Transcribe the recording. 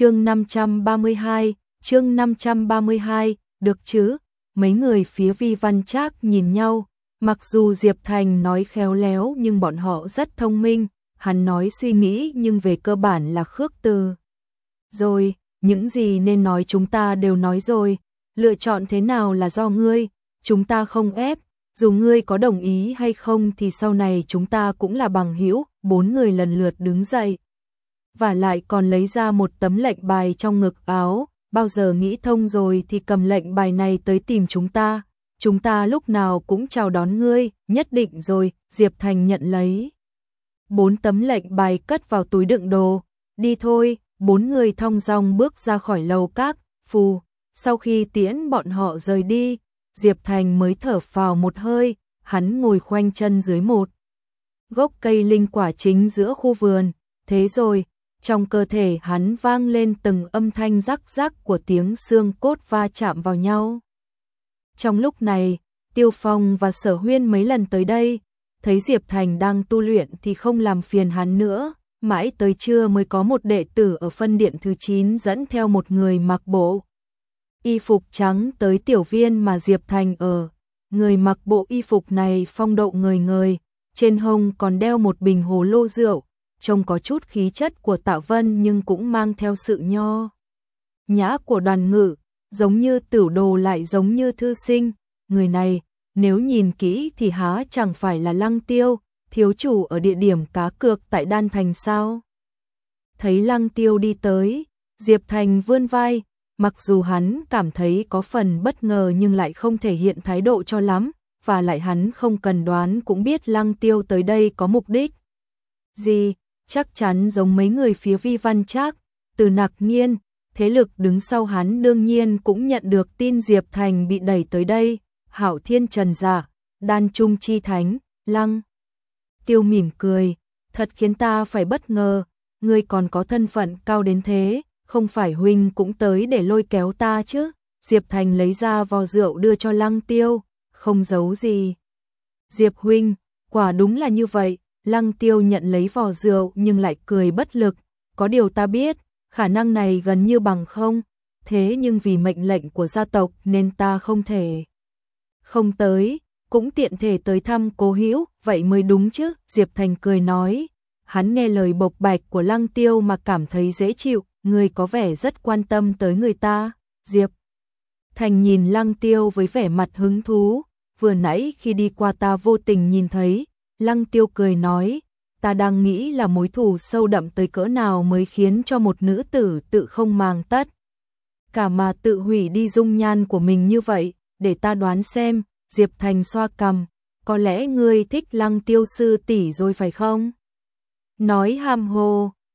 chương 532, chương 532, được chứ? Mấy người phía Vi Văn Trác nhìn nhau, mặc dù Diệp Thành nói khéo léo nhưng bọn họ rất thông minh, hắn nói suy nghĩ nhưng về cơ bản là khước từ. Rồi, những gì nên nói chúng ta đều nói rồi, lựa chọn thế nào là do ngươi, chúng ta không ép, dù ngươi có đồng ý hay không thì sau này chúng ta cũng là bằng hữu, bốn người lần lượt đứng dậy. Và lại còn lấy ra một tấm lệnh bài trong ngực áo, bao giờ nghĩ thông rồi thì cầm lệnh bài này tới tìm chúng ta, chúng ta lúc nào cũng chào đón ngươi, nhất định rồi, Diệp Thành nhận lấy. Bốn tấm lệnh bài cất vào túi đựng đồ, đi thôi, bốn người thong dong bước ra khỏi lầu các, phù, sau khi tiễn bọn họ rời đi, Diệp Thành mới thở vào một hơi, hắn ngồi khoanh chân dưới một gốc cây linh quả chính giữa khu vườn, thế rồi, trong cơ thể hắn vang lên từng âm thanh rắc rắc của tiếng xương cốt va chạm vào nhau. Trong lúc này, Tiêu Phong và Sở Huyên mấy lần tới đây, thấy Diệp Thành đang tu luyện thì không làm phiền hắn nữa, mãi tới trưa mới có một đệ tử ở phân điện thứ 9 dẫn theo một người mặc bộ y phục trắng tới tiểu viên mà Diệp Thành ở. Người mặc bộ y phục này phong độ người người, trên hông còn đeo một bình hồ lô rượu, trông có chút khí chất của Tạ Vân nhưng cũng mang theo sự nho. Nhã của đoàn ngự, giống như tửu đồ lại giống như thư sinh, người này, nếu nhìn kỹ thì há chẳng phải là lăng tiêu, thiếu chủ ở địa điểm cá cược tại Đan Thành sao. Thấy lăng tiêu đi tới, Diệp Thành vươn vai, mặc dù hắn cảm thấy có phần bất ngờ nhưng lại không thể hiện thái độ cho lắm, và lại hắn không cần đoán cũng biết lăng tiêu tới đây có mục đích. Gì, chắc chắn giống mấy người phía vi văn trác, từ nặc nhiên, thế lực đứng sau hắn đương nhiên cũng nhận được tin Diệp Thành bị đẩy tới đây, hảo thiên trần giả, đan trung chi thánh, lăng. Tiêu mỉm cười, thật khiến ta phải bất ngờ, ngươi còn có thân phận cao đến thế, không phải huynh cũng tới để lôi kéo ta chứ? Diệp Thành lấy ra vò rượu đưa cho Lăng Tiêu, không giấu gì. Diệp huynh, quả đúng là như vậy, Lăng Tiêu nhận lấy vò rượu nhưng lại cười bất lực, có điều ta biết, khả năng này gần như bằng không, thế nhưng vì mệnh lệnh của gia tộc nên ta không thể. Không tới, cũng tiện thể tới thăm cố hữu vậy mới đúng chứ, Diệp Thành cười nói. Hắn nghe lời bộc bạch của Lăng Tiêu mà cảm thấy dễ chịu, người có vẻ rất quan tâm tới người ta, Diệp. Thành nhìn Lăng Tiêu với vẻ mặt hứng thú, vừa nãy khi đi qua ta vô tình nhìn thấy, Lăng Tiêu cười nói, ta đang nghĩ là mối thù sâu đậm tới cỡ nào mới khiến cho một nữ tử tự không màng tất. Cả mà tự hủy đi dung nhan của mình như vậy, để ta đoán xem, Diệp Thành xoa cầm, có lẽ ngươi thích Lăng Tiêu sư tỷ rồi phải không? Nói ham hồ,